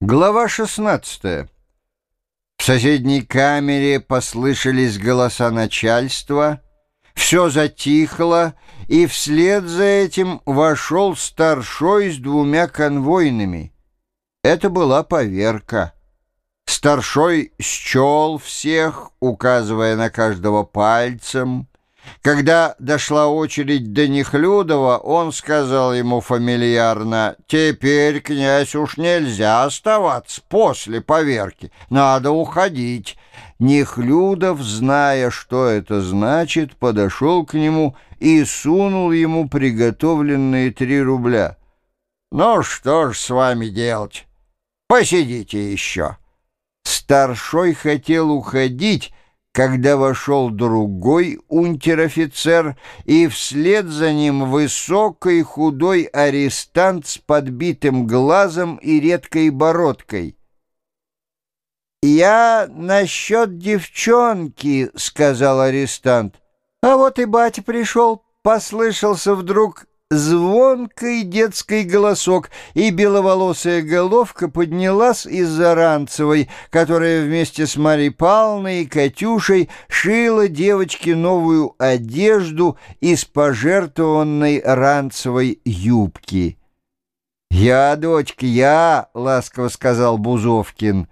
Глава 16 В соседней камере послышались голоса начальства, все затихло, и вслед за этим вошел старшой с двумя конвойными. Это была поверка. Старшой счел всех, указывая на каждого пальцем, когда дошла очередь до Нехлюдова, он сказал ему фамильярно, «Теперь, князь, уж нельзя оставаться после поверки, надо уходить». Нехлюдов, зная, что это значит, подошел к нему и сунул ему приготовленные три рубля. «Ну что ж с вами делать? Посидите еще». Старшой хотел уходить, когда вошел другой унтер-офицер, и вслед за ним высокий худой арестант с подбитым глазом и редкой бородкой. «Я насчет девчонки», — сказал арестант. «А вот и батя пришел», — послышался вдруг звонкий детский голосок, и беловолосая головка поднялась из-за Ранцевой, которая вместе с Марьей Павловной и Катюшей шила девочке новую одежду из пожертвованной Ранцевой юбки. «Я, дочка, я!» — ласково сказал Бузовкин.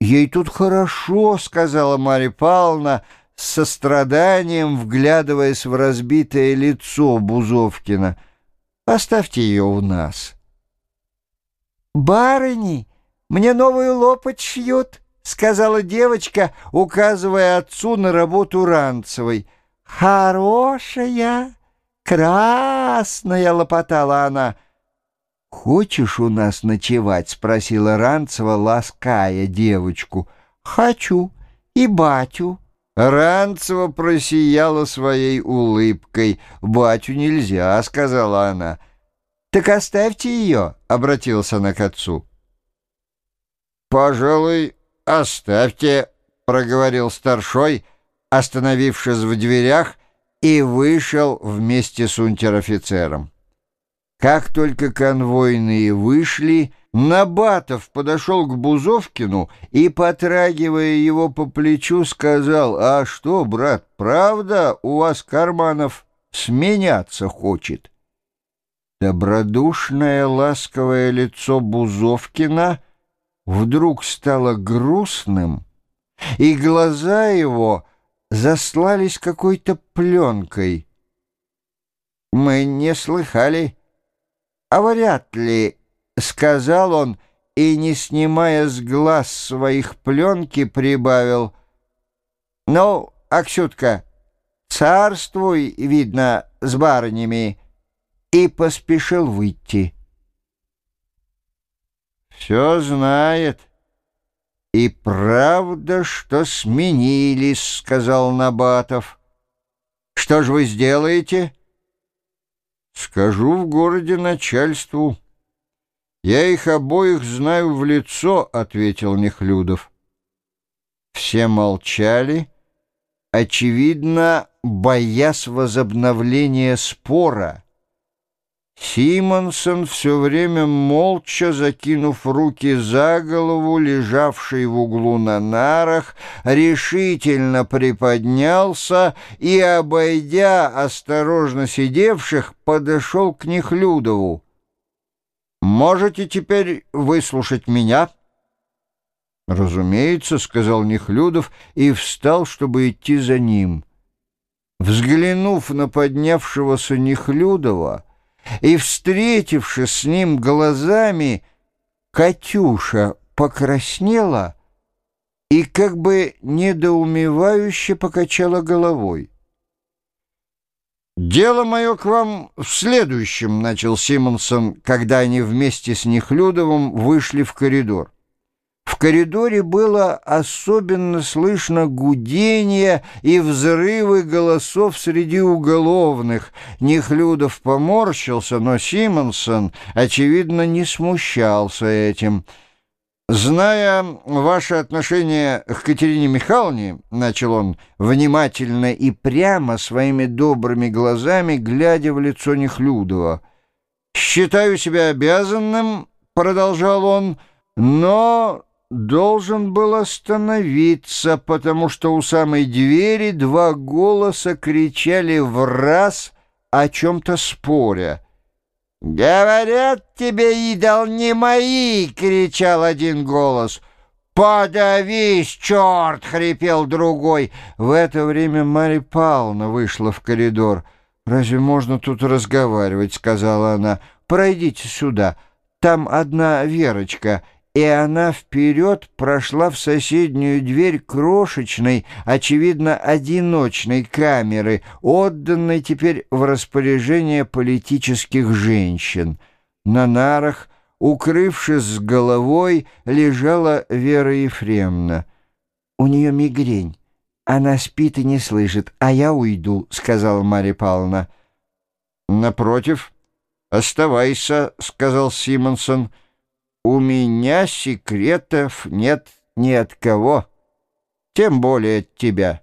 «Ей тут хорошо», — сказала Марья Павловна, — с состраданием вглядываясь в разбитое лицо Бузовкина. «Оставьте ее у нас». «Барыни, мне новую лопать шьют», — сказала девочка, указывая отцу на работу Ранцевой. «Хорошая, красная», — лопотала она. «Хочешь у нас ночевать?» — спросила Ранцева, лаская девочку. «Хочу. И батю». Ранцева просияла своей улыбкой. «Батю нельзя», — сказала она. «Так оставьте ее», — обратился она к отцу. «Пожалуй, оставьте», — проговорил старшой, остановившись в дверях, и вышел вместе с унтер-офицером. Как только конвойные вышли, Набатов подошел к Бузовкину и, потрагивая его по плечу, сказал, «А что, брат, правда у вас Карманов сменяться хочет?» Добродушное ласковое лицо Бузовкина вдруг стало грустным, и глаза его заслались какой-то пленкой. «Мы не слыхали, а вряд ли...» — сказал он, и, не снимая с глаз своих пленки, прибавил. «Ну, Аксютка, царствуй, видно, с барынями», и поспешил выйти. «Все знает. И правда, что сменились», — сказал Набатов. «Что ж вы сделаете?» «Скажу в городе начальству». «Я их обоих знаю в лицо», — ответил Нехлюдов. Все молчали, очевидно, боясь возобновления спора. Симонсон все время молча, закинув руки за голову, лежавший в углу на нарах, решительно приподнялся и, обойдя осторожно сидевших, подошел к Нехлюдову. Можете теперь выслушать меня?» «Разумеется», — сказал Нехлюдов и встал, чтобы идти за ним. Взглянув на поднявшегося Нехлюдова и встретившись с ним глазами, Катюша покраснела и как бы недоумевающе покачала головой. «Дело мое к вам в следующем», — начал Симонсон, когда они вместе с Нехлюдовым вышли в коридор. В коридоре было особенно слышно гудение и взрывы голосов среди уголовных. Нехлюдов поморщился, но Симонсон, очевидно, не смущался этим. «Зная ваше отношение к Катерине Михайловне, — начал он, внимательно и прямо своими добрыми глазами, глядя в лицо Нехлюдова, — считаю себя обязанным, — продолжал он, — но должен был остановиться, потому что у самой двери два голоса кричали в раз о чем-то споря. «Говорят тебе, идол, не мои!» — кричал один голос. «Подавись, черт!» — хрипел другой. В это время Марья Павловна вышла в коридор. «Разве можно тут разговаривать?» — сказала она. «Пройдите сюда. Там одна Верочка» и она вперед прошла в соседнюю дверь крошечной, очевидно, одиночной камеры, отданной теперь в распоряжение политических женщин. На нарах, укрывшись с головой, лежала Вера Ефремовна. «У нее мигрень. Она спит и не слышит, а я уйду», — сказала Марья Павловна. «Напротив, оставайся», — сказал Симонсон, — у меня секретов нет ни от кого, тем более от тебя».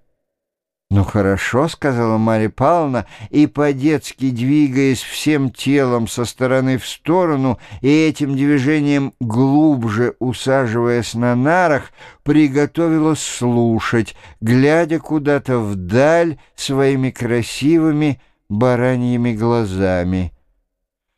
«Ну хорошо», — сказала Марья Павловна, и, по-детски двигаясь всем телом со стороны в сторону и этим движением глубже усаживаясь на нарах, приготовилась слушать, глядя куда-то вдаль своими красивыми бараньими глазами.